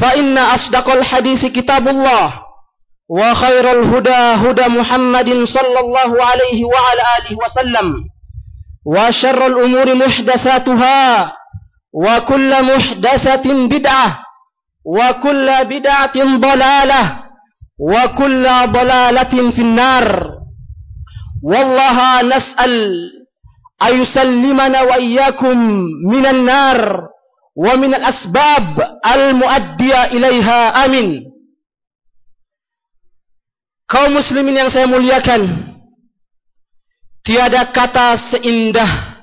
فإن أصدق الحديث كتاب الله وخير الهدى هدى محمد صلى الله عليه وعلى آله وسلم وشر الأمور محدثاتها وكل محدثة بدعة وكل بدعة ضلالة وكل ضلالة في النار. والله نسأل أن يسلمنا وإياكم من النار. wa min al-asbab al-muaddiya ilaiha amin. Kaum muslimin yang saya muliakan tiada kata seindah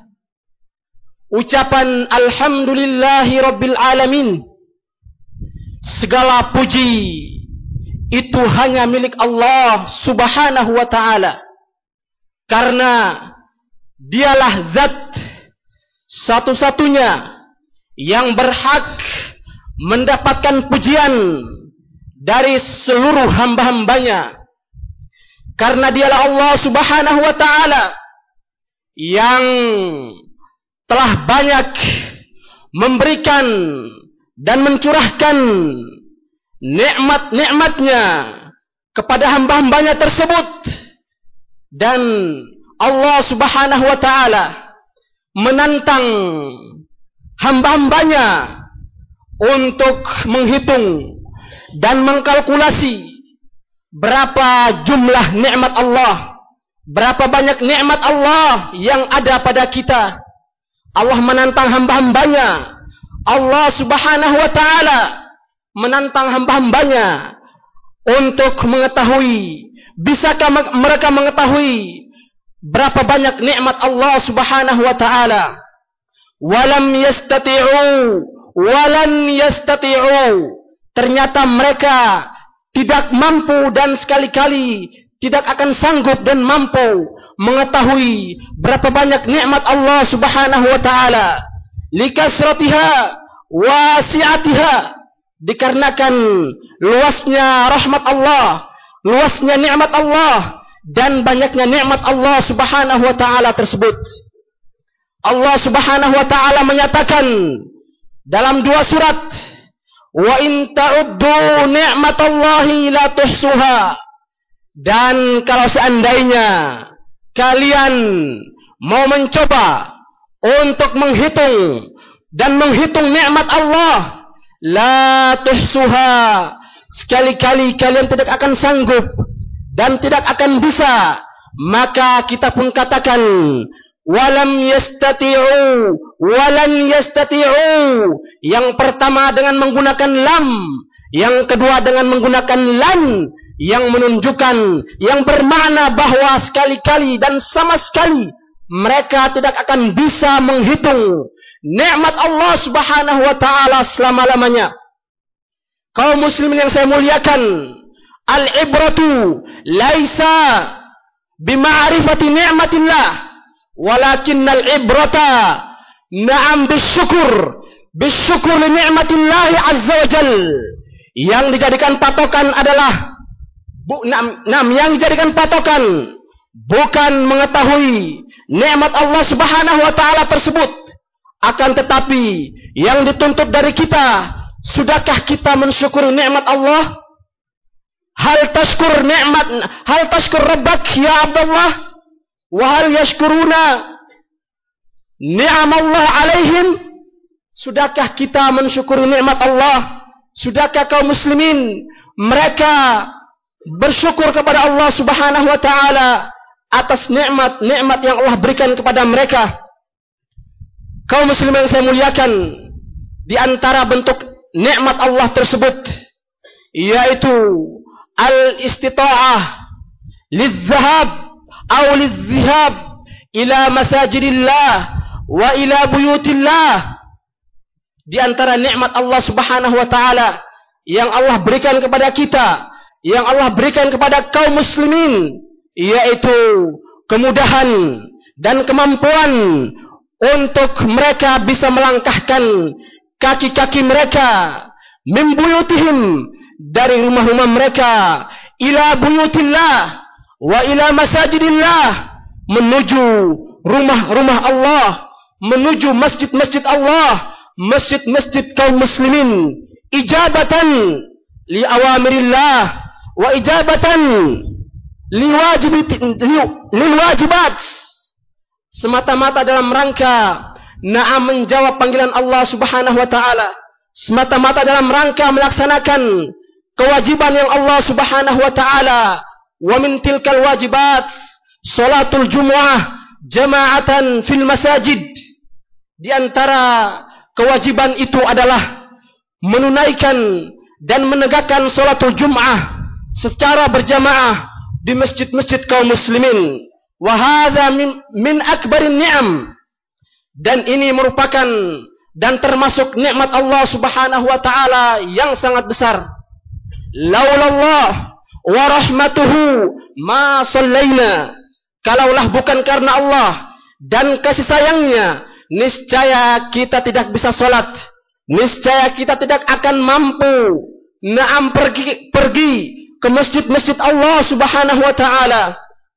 ucapan alhamdulillahi rabbil alamin. Segala puji itu hanya milik Allah subhanahu wa taala. Karena dialah zat satu-satunya yang berhak mendapatkan pujian dari seluruh hamba-hambanya. Karena dialah Allah subhanahu wa ta'ala yang telah banyak memberikan dan mencurahkan nikmat-nikmatnya kepada hamba-hambanya tersebut. Dan Allah subhanahu wa ta'ala menantang hamba-hambanya untuk menghitung dan mengkalkulasi berapa jumlah nikmat Allah, berapa banyak nikmat Allah yang ada pada kita. Allah menantang hamba-hambanya. Allah subhanahu wa ta'ala menantang hamba-hambanya untuk mengetahui, bisakah mereka mengetahui berapa banyak nikmat Allah subhanahu wa ta'ala. Walam yastati'u, walan yastati'u. Ternyata mereka tidak mampu dan sekali-kali tidak akan sanggup dan mampu mengetahui berapa banyak nikmat Allah Subhanahu wa taala. Likasratiha wasi'atiha. Dikarenakan luasnya rahmat Allah luasnya nikmat Allah dan banyaknya nikmat Allah Subhanahu wa taala tersebut Allah Subhanahu wa taala menyatakan dalam dua surat Wa in ta'uddu ni'matallahi la tuhsuha. Dan kalau seandainya kalian mau mencoba untuk menghitung dan menghitung nikmat Allah, la tuhsuha. Sekali-kali kalian tidak akan sanggup dan tidak akan bisa, maka kita pun katakan walam yastati'u walan yastati'u. Yang pertama dengan menggunakan lam yang kedua dengan menggunakan lan yang menunjukkan yang bermakna bahwa sekali-kali dan sama sekali mereka tidak akan bisa menghitung nikmat Allah Subhanahu wa taala selama-lamanya. Kaum muslimin yang saya muliakan al-ibratu laisa bima'rifati ni'matillah walakinnal ibrata na'am bisyukur bisyukur li ni'matillahi azza wa yang dijadikan patokan adalah Bu, nam, nam yang dijadikan patokan bukan mengetahui nikmat Allah Subhanahu wa taala tersebut. Akan tetapi yang dituntut dari kita sudahkah kita mensyukuri nikmat Allah? Hal tashkur nikmat hal tashkur rabbak ya Abdullah wa hal yashkuruna? Ni'am Allah alaihim? Sudahkah kita mensyukuri nikmat Allah? Sudahkah kaum muslimin mereka bersyukur kepada Allah Subhanahu wa taala atas nikmat-nikmat yang Allah berikan kepada mereka? Kaum muslimin yang saya muliakan, di antara bentuk nikmat Allah tersebut yaitu al-istita'ah lidzahab atau lidzihab ila masajidillah wa ila buyutillah. Di antara nikmat Allah Subhanahu wa taala yang Allah berikan kepada kita, yang Allah berikan kepada kaum muslimin yaitu kemudahan dan kemampuan untuk mereka bisa melangkahkan kaki-kaki mereka mimbuyutihim dari rumah-rumah mereka ila buyutillah wa ila masajidillah menuju rumah-rumah Allah menuju masjid-masjid Allah masjid-masjid kaum muslimin. Ijabatan li awamirillah wa ijabatan li wajibat. Semata-mata dalam rangka na'am menjawab panggilan Allah Subhanahu wa taala. Semata-mata dalam rangka melaksanakan kewajiban yang Allah Subhanahu wa taala wa min tilkal wajibat salatul jumu'ah jama'atan fil masajid di antara kewajiban itu adalah menunaikan dan menegakkan salatul jum'ah secara berjamaah di masjid-masjid kaum muslimin. Wahada min, min akbarin ni'am. Dan ini merupakan dan termasuk nikmat Allah subhanahu wa ta'ala yang sangat besar. Laulallah wa rahmatuhu ma. Kalaulah bukan karena Allah dan kasih sayangnya niscaya kita tidak bisa sholat. Niscaya kita tidak akan mampu naam pergi, pergi ke masjid-masjid Allah subhanahu wa ta'ala.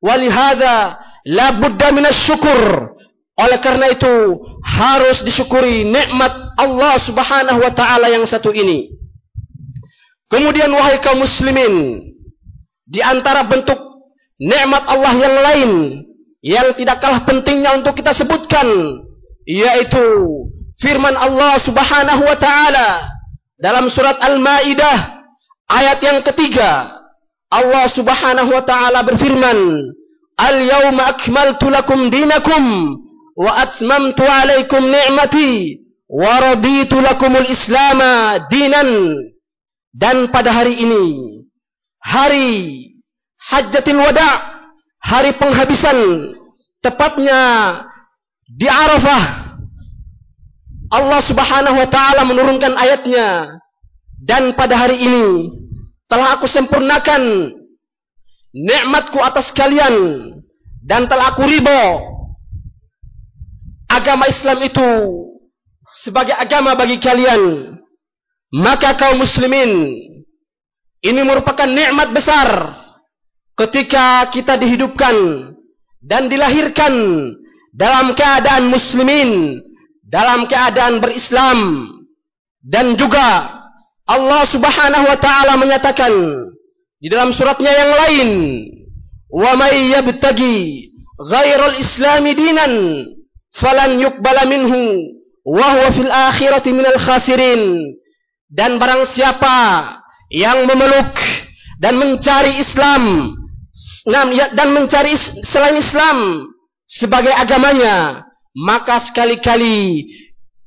Walihada la budda syukur. Oleh karena itu harus disyukuri nikmat Allah subhanahu wa ta'ala yang satu ini. Kemudian wahai kaum muslimin. Di antara bentuk nikmat Allah yang lain. Yang tidak kalah pentingnya untuk kita sebutkan yaitu firman Allah Subhanahu wa taala dalam surat Al-Maidah ayat yang ketiga Allah Subhanahu wa taala berfirman Al-yawma akmaltu lakum dinakum wa atmamtu alaikum ni'mati wa raditu lakumul islama dinan dan pada hari ini hari hajjatil wada hari penghabisan tepatnya di Arafah. Allah Subhanahu wa taala menurunkan ayatnya. Dan pada hari ini telah aku sempurnakan nikmatku atas kalian dan telah aku ribo agama Islam itu sebagai agama bagi kalian. Maka kaum muslimin ini merupakan nikmat besar ketika kita dihidupkan dan dilahirkan dalam keadaan muslimin, dalam keadaan berislam dan juga Allah Subhanahu wa taala menyatakan di dalam suratnya yang lain, "Wa may yabtagi ghairal islami falan yuqbala minhu wa khasirin." Dan barang siapa yang memeluk dan mencari Islam ya, dan mencari selain Islam sebagai agamanya, maka sekali-kali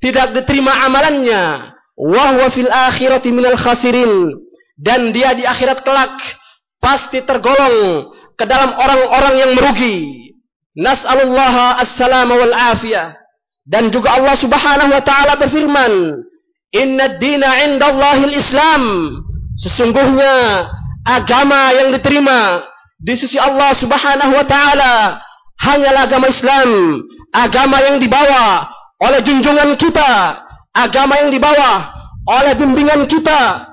tidak diterima amalannya. Wahwa fil akhirati minal khasirin. Dan dia di akhirat kelak pasti tergolong ke dalam orang-orang yang merugi. Nas'alullah as-salama wal afiyah. Dan juga Allah subhanahu wa ta'ala berfirman. Inna dina islam. Sesungguhnya agama yang diterima di sisi Allah subhanahu wa ta'ala hanyalah agama Islam, agama yang dibawa oleh junjungan kita, agama yang dibawa oleh bimbingan kita,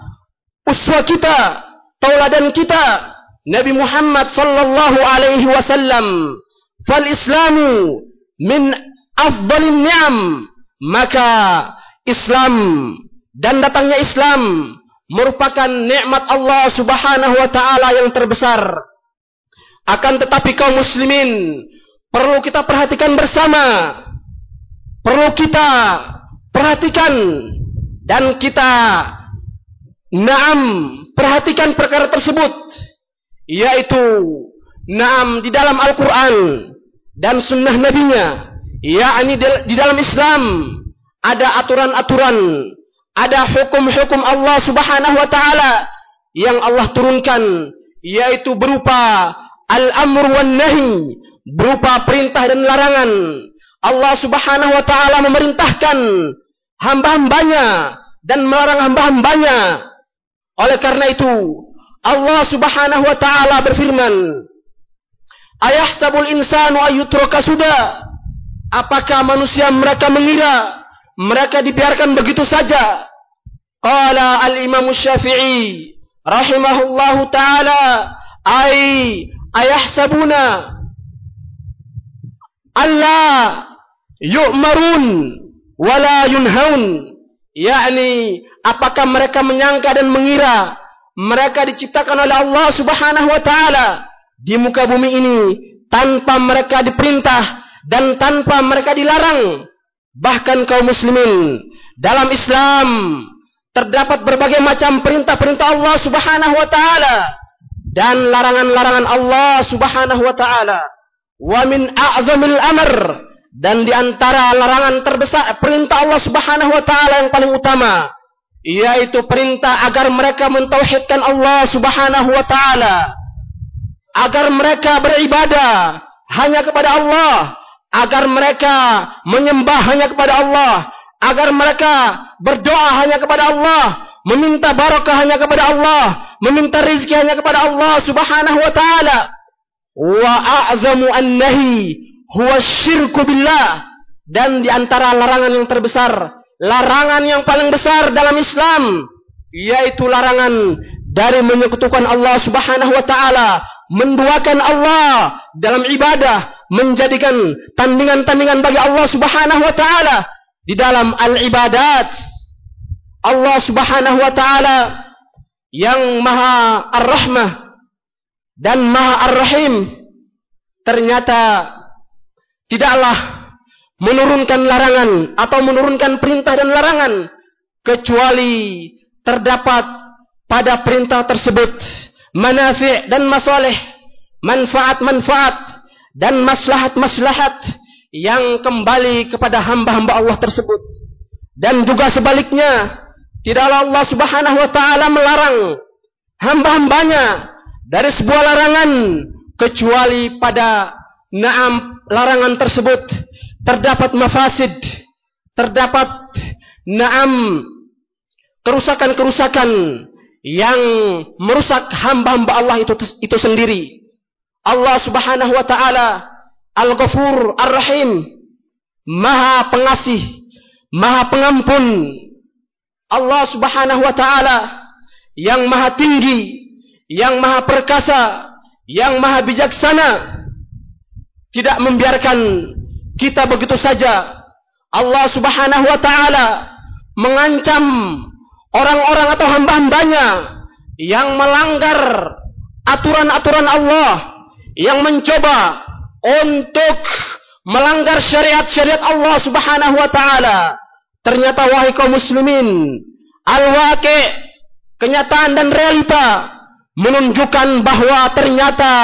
uswa kita, tauladan kita, Nabi Muhammad sallallahu alaihi wasallam, "Fal Islamu min afdalin ni'am." Maka Islam dan datangnya Islam merupakan nikmat Allah Subhanahu wa taala yang terbesar. Akan tetapi kaum muslimin perlu kita perhatikan bersama. Perlu kita perhatikan dan kita naam perhatikan perkara tersebut yaitu naam di dalam Al-Qur'an dan sunnah nabinya yakni di dalam Islam ada aturan-aturan ada hukum-hukum Allah Subhanahu wa taala yang Allah turunkan yaitu berupa al-amr wan nahi, berupa perintah dan larangan. Allah Subhanahu wa taala memerintahkan hamba-hambanya dan melarang hamba-hambanya. Oleh karena itu, Allah Subhanahu wa taala berfirman, Ayahsabul insanu ayyutraka sudah? Apakah manusia mereka mengira mereka dibiarkan begitu saja? Qala al-Imam Syafi'i rahimahullahu taala ay ayahsabuna alla yu'marun wala yunhaun yakni apakah mereka menyangka dan mengira mereka diciptakan oleh Allah Subhanahu wa taala di muka bumi ini tanpa mereka diperintah dan tanpa mereka dilarang bahkan kaum muslimin dalam Islam terdapat berbagai macam perintah-perintah Allah Subhanahu wa taala dan larangan-larangan Allah Subhanahu wa taala. Wa min a'zamil amr dan di antara larangan terbesar perintah Allah Subhanahu wa taala yang paling utama yaitu perintah agar mereka mentauhidkan Allah Subhanahu wa taala agar mereka beribadah hanya kepada Allah agar mereka menyembah hanya kepada Allah agar mereka berdoa hanya kepada Allah, meminta barakah hanya kepada Allah, meminta rizki hanya kepada Allah Subhanahu wa taala. Wa a'zamu an-nahi huwa syirku billah. Dan di antara larangan yang terbesar, larangan yang paling besar dalam Islam yaitu larangan dari menyekutukan Allah Subhanahu wa taala, menduakan Allah dalam ibadah, menjadikan tandingan-tandingan bagi Allah Subhanahu wa taala di dalam al-ibadat. Allah Subhanahu wa taala yang Maha Ar-Rahmah dan Maha Ar-Rahim ternyata tidaklah menurunkan larangan atau menurunkan perintah dan larangan kecuali terdapat pada perintah tersebut manafi' dan masalih manfaat-manfaat dan maslahat-maslahat yang kembali kepada hamba-hamba Allah tersebut. Dan juga sebaliknya, tidaklah Allah Subhanahu wa taala melarang hamba-hambanya dari sebuah larangan kecuali pada naam larangan tersebut terdapat mafasid, terdapat naam kerusakan-kerusakan yang merusak hamba-hamba Allah itu itu sendiri. Allah Subhanahu wa taala Al-Ghafur Ar-Rahim Maha pengasih Maha pengampun. Allah subhanahu wa ta'ala Yang maha tinggi Yang maha perkasa Yang maha bijaksana. Tidak membiarkan Kita begitu saja. Allah subhanahu wa ta'ala Mengancam Orang-orang atau hamba-hambanya Yang melanggar Aturan-aturan Allah Yang mencoba untuk melanggar syariat-syariat Allah Subhanahu wa taala. Ternyata wahai kaum muslimin, al-waqi' kenyataan dan realita menunjukkan bahwa ternyata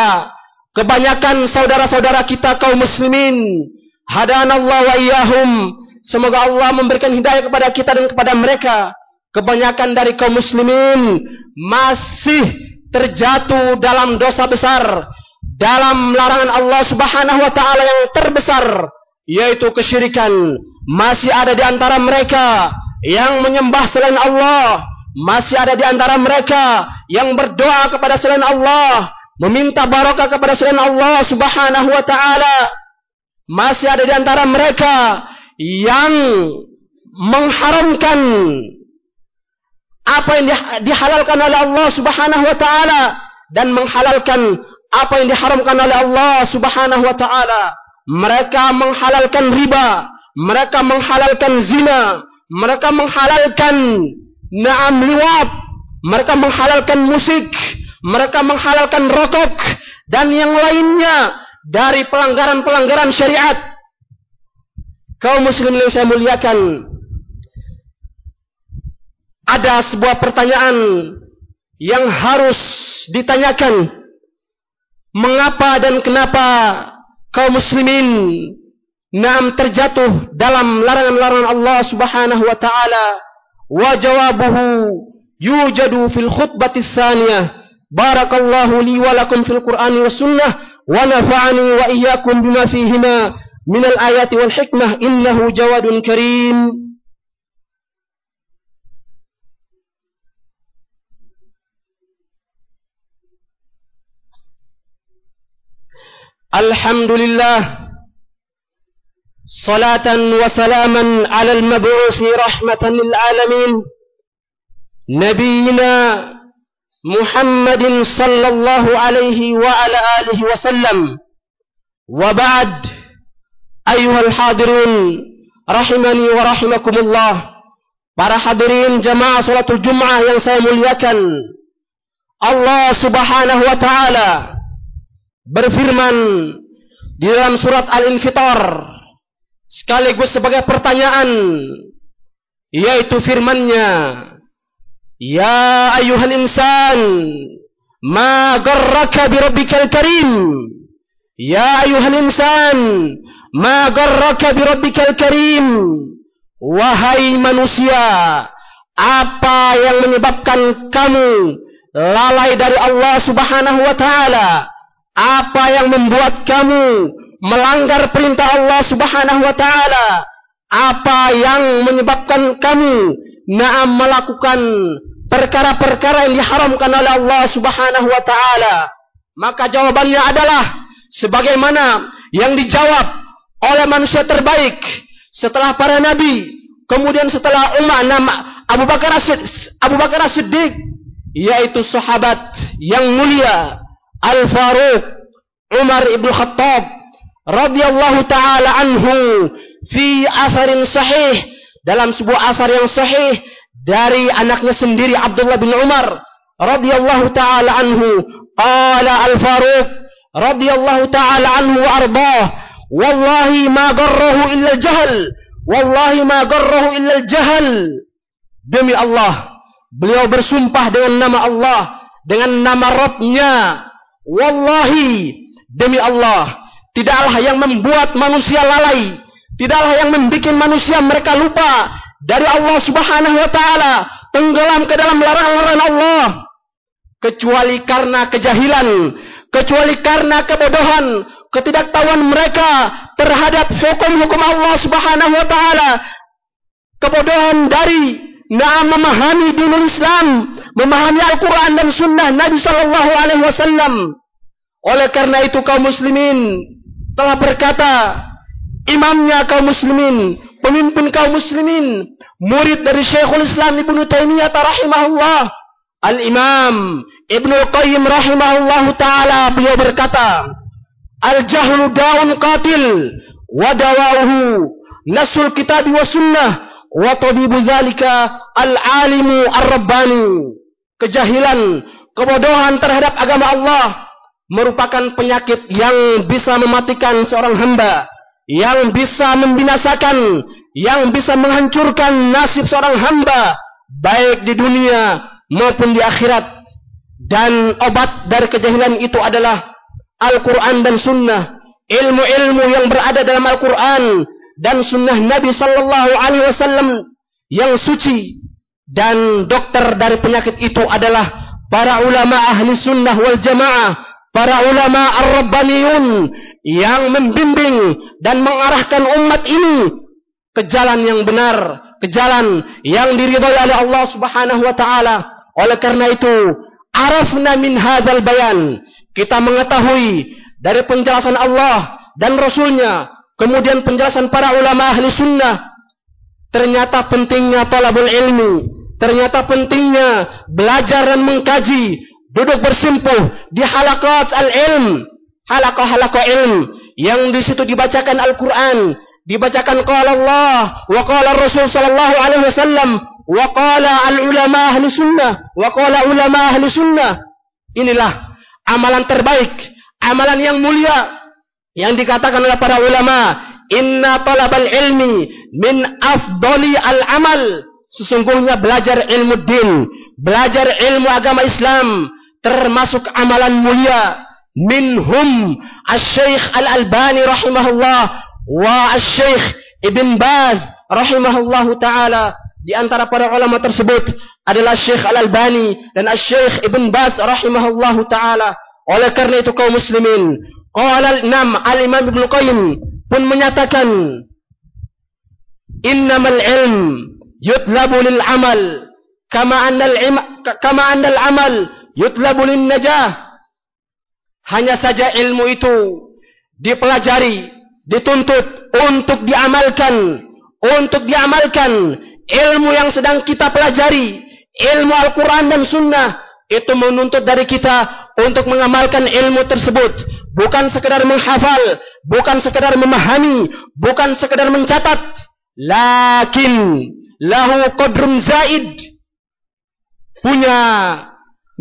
kebanyakan saudara-saudara kita kaum muslimin hadanallahu wa iyyahum semoga Allah memberikan hidayah kepada kita dan kepada mereka kebanyakan dari kaum muslimin masih terjatuh dalam dosa besar dalam larangan Allah Subhanahu wa taala yang terbesar yaitu kesyirikan. Masih ada di antara mereka yang menyembah selain Allah. Masih ada di antara mereka yang berdoa kepada selain Allah meminta barakah kepada selain Allah Subhanahu wa taala. Masih ada di antara mereka yang mengharamkan apa yang dihalalkan oleh Allah Subhanahu wa taala dan menghalalkan apa yang diharamkan oleh Allah Subhanahu wa taala. Mereka menghalalkan riba, mereka menghalalkan zina, mereka menghalalkan naam liwat, mereka menghalalkan musik, mereka menghalalkan rokok dan yang lainnya dari pelanggaran-pelanggaran syariat. Kaum muslimin yang saya muliakan, ada sebuah pertanyaan yang harus ditanyakan. Mengapa dan kenapa kaum muslimin nam terjatuh dalam larangan-larangan Allah Subhanahu wa taala? Wa jawabuhu yujadu fil khutbati tsaniyah. Barakallahu li fil Qur'ani was sunnah wa nafa'ani wa iyyakum bima fihima min al-ayati wal hikmah innahu jawadun karim. الحمد لله صلاة وسلاما على المبعوث رحمة للعالمين نبينا محمد صلى الله عليه وعلى آله وسلم. وبعد أيها الحاضرون رحمني ورحمكم الله. Salatul Jumat yang saya muliakan. Allah Subhanahu wa taala berfirman di dalam surat Al-Infitar sekaligus sebagai pertanyaan yaitu firman-Nya Ya ayuhan insan ma garraka bi rabbikal karim? Ya ayuhan insan ma garraka bi rabbikal karim? Wahai manusia apa yang menyebabkan kamu lalai dari Allah Subhanahu wa taala apa yang membuat kamu melanggar perintah Allah Subhanahu wa taala? Apa yang menyebabkan kamu naam melakukan perkara-perkara yang diharamkan oleh Allah Subhanahu wa taala? Maka jawabannya adalah sebagaimana yang dijawab oleh manusia terbaik setelah para nabi, kemudian setelah umat nama Abu Bakar Abu Bakar Siddiq yaitu sahabat yang mulia Al-Faruq Umar ibn Khattab radhiyallahu taala anhu fi asarin sahih dalam sebuah asar yang sahih dari anaknya sendiri Abdullah bin Umar radhiyallahu taala anhu. Qala Al-Faruq radhiyallahu taala anhu wa arbah wallahi ma garrahu illa al-jahl wallahi ma garrahu illa al-jahl. Demi Allah beliau bersumpah dengan nama Allah dengan nama Rabbnya Wallahi demi Allah, tidaklah yang membuat manusia lalai, tidaklah yang membuat manusia mereka lupa dari Allah Subhanahu wa taala, tenggelam ke dalam larangan-larangan Allah kecuali karena kejahilan, kecuali karena kebodohan, ketidaktahuan mereka terhadap hukum-hukum Allah Subhanahu wa taala. Kebodohan dari Nah memahami dinul Islam, memahami Al-Quran dan Sunnah Nabi Sallallahu Alaihi Wasallam. Oleh karena itu kaum muslimin telah berkata, imamnya kaum muslimin, pemimpin kaum muslimin, murid dari Syekhul Islam Ibnu Taimiyah rahimahullah, Al-Imam Ibnu Qayyim rahimahullah taala beliau berkata, Al-jahlu daun qatil wa dawauhu nasul kitab wa sunnah wa zalika al-alimu ar-rabbani. Kejahilan, kebodohan terhadap agama Allah merupakan penyakit yang bisa mematikan seorang hamba, yang bisa membinasakan, yang bisa menghancurkan nasib seorang hamba baik di dunia maupun di akhirat. Dan obat dari kejahilan itu adalah Al-Quran dan Sunnah. Ilmu-ilmu yang berada dalam Al-Quran dan sunnah Nabi Sallallahu Alaihi Wasallam yang suci dan dokter dari penyakit itu adalah para ulama ahli sunnah wal jamaah, para ulama ar-rabbaniyun yang membimbing dan mengarahkan umat ini ke jalan yang benar, ke jalan yang diridhai oleh Allah Subhanahu wa taala. Oleh karena itu, arafna min hadzal bayan, kita mengetahui dari penjelasan Allah dan Rasulnya Kemudian penjelasan para ulama ahli sunnah. Ternyata pentingnya talabul ilmi. Ternyata pentingnya belajar dan mengkaji. duduk bersimpuh di halakat al-ilm, halaqah-halaqah ilm yang di situ dibacakan Al-Qur'an, dibacakan qala Allah wa Rasul sallallahu alaihi wasallam wa al-ulama ahli sunnah wa ulama ahli sunnah. Inilah amalan terbaik, amalan yang mulia yang dikatakan oleh para ulama, inna talabal ilmi min afdali al-amal. Sesungguhnya belajar ilmu din, belajar ilmu agama Islam termasuk amalan mulia. Minhum Asy-Syaikh Al-Albani rahimahullah wa Asy-Syaikh Ibn Baz rahimahullahu taala. Di antara para ulama tersebut adalah Syekh Al-Albani dan Asy-Syaikh Ibn Baz rahimahullahu taala. Oleh karena itu kaum muslimin, Qala al-Imam al-Imam Ibnu Qayyim pun menyatakan innamal ilm yutlabu lil amal kama anna al kama anna al amal yutlabu lin najah hanya saja ilmu itu dipelajari dituntut untuk diamalkan untuk diamalkan. Ilmu yang sedang kita pelajari ilmu Al-Quran dan Sunnah itu menuntut dari kita untuk mengamalkan ilmu tersebut bukan sekedar menghafal, bukan sekedar memahami, bukan sekedar mencatat, lakin lahu qadrun zaid. Punya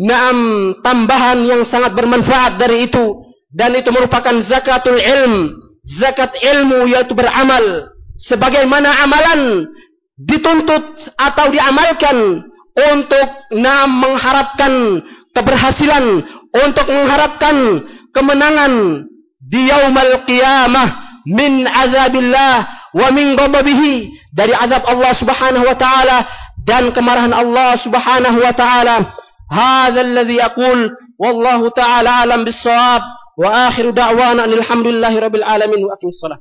naam tambahan yang sangat bermanfaat dari itu. Dan itu merupakan zakatul ilm, zakat ilmu yaitu beramal. Sebagaimana amalan dituntut atau diamalkan untuk naam mengharapkan keberhasilan, untuk mengharapkan kemenangan di yaumal qiyamah min azabillah wa min ghadabihi dari azab Allah Subhanahu wa taala dan kemarahan Allah Subhanahu wa taala. Hadza alladhi aqul wallahu taala alam bis-shawab wa akhiru da'wana alhamdulillahi rabbil alamin wa aqimis salat.